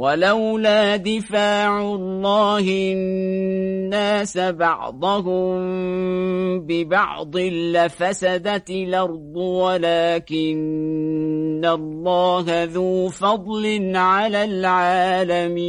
ولولا دفاع الله الناس بعضهم ببعض لفسدت الأرض ولكن الله ذو فضل على العالمين.